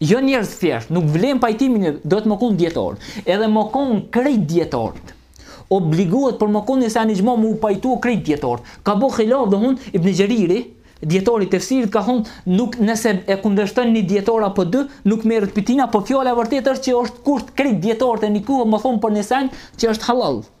Jo njerëz të thjeshtë, nuk vlen pajtimin e domethonë me kon dijetar. Edhe me kon krejt dijetarët. Obligohet për me kon se janë ixhma me u pajtu krejt dijetarët. Ka bo hilaf domethonë Ibn Xheriri, dijetar i tefsirit ka thonë nuk nëse e kundërshton një dijetar apo dy, nuk merret pi tina, po fjala e vërtetë është që është kusht krejt dijetarët e një kohe me thonë për një sen që është hallall.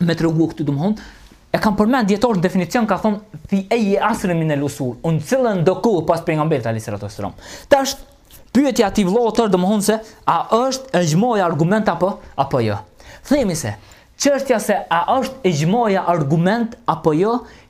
me tregu këtu domthon e kam përmend dijetarë në definicion ka thon fi ay asr min al usur në cilën do kohë pas pejgamberit alayhi salatu wasalam tash pyetja te dijetarët domthon se a është ixhmaja argument apo apo jo themi se çështja se a është ixhmaja argument apo jo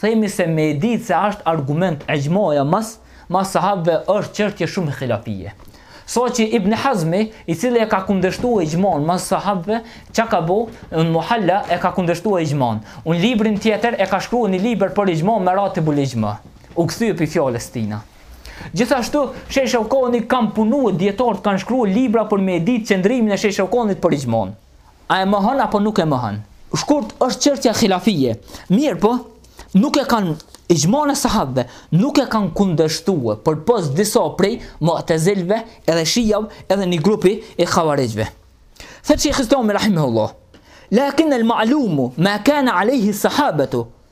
Themi se me e dit se asht argument ixhmaja mas mas sahabëve është çështje shumë hilafije. Saqë Ibn Hazmi, i cili e ka kundërshtu ixhman mas sahabëve, ça ka bo, në Muhalla e ka kundërshtu ixhman. Në librin tjetër e ka shkru një libër për ixhman Meratibul ixhma. U kthye pi fjalës tina. Gjithashtu Shejh Shaukani kan punue dijetart kan shkru libra për me e dit qëndrimin e Shejh Shaukanit për ixhman. A e mohon apo nuk e mohon? Shkurt është çështja hilafije. Mirpo, nuk e kanë ixhman e sahabëve, nuk e kanë kundërshtu, përpos disa prej mu'tezilëve, edhe shijave, edhe një grupi i havarixhëve. Thot Shejh Islami rahimehullah, "Lakin al-ma'lumu ma kana alayhi sahabatu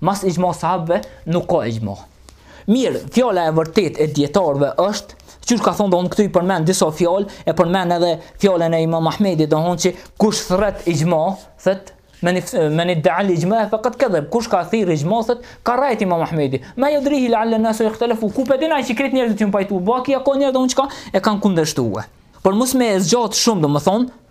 Mas ixhma sahabëve nuk ka ixhma. Mirë, fjala e vërtet e dijetarve është, qysh ka thonë domethon këtu i përmen disa fjalë, e përmen edhe fjalën e imam Ahmedit, domethon që kush thret ixhma, thët, men, men iddeal ixhmae fekad kedheb, kush ka thirrë ixhma, thët, ka rrejt imam Ahmedi, ma judrihi lealen nase ihtelefu, ku po e din ai që krejt njerëzit janë pajtu, ba vaki ka njerëz domethon që e kanë kundërshtue. Por mos me e zgjatë shumë, domethonë,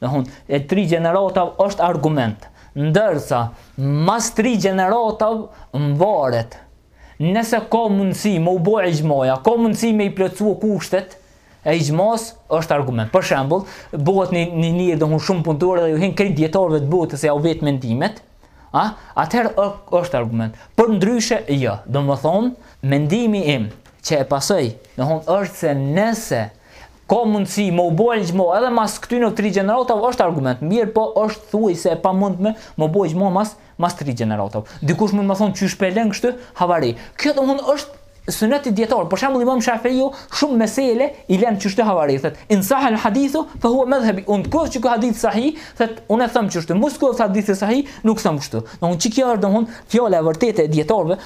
Domthon, e tri gjeneratav është argument, ndërsa mas tri gjeneratav mvaret. Nëse ka mundësi me u bo ixhmaja, ka mundësi me i plotsu kushtet e ixhmas është argument. Për shembull, bëhet një një një domthon shumë punëtorë dhe ju hin krejt dijetarëve të botës ja u vet mendimet, a? Atëherë është argument. Për ndryshe jo. Domethënë, mendimi im që e pasoj, domethënë është se nëse Ka mundësi me u bo ixhma edhe mas këtyne tri gjeneratave është argument, mirëpo është thuajse e pamundme me bo ixhma mas mas tri gjeneratave. Dikush mund me thonë qysh pe lën kështu havari. Kjo domthon është sunet i dijetarve. Për shembull Imam Shafiu shumë mesele i lën kështu havari, thotë in sah al hadithu fa huwa madhhabi. Në koftë që ka hadith sahih, thotë unë them kështu, mos koftë hadith sahih, nuk them kështu. Domthon çi kjo është domthon fjala e vërtetë e dijetarëve,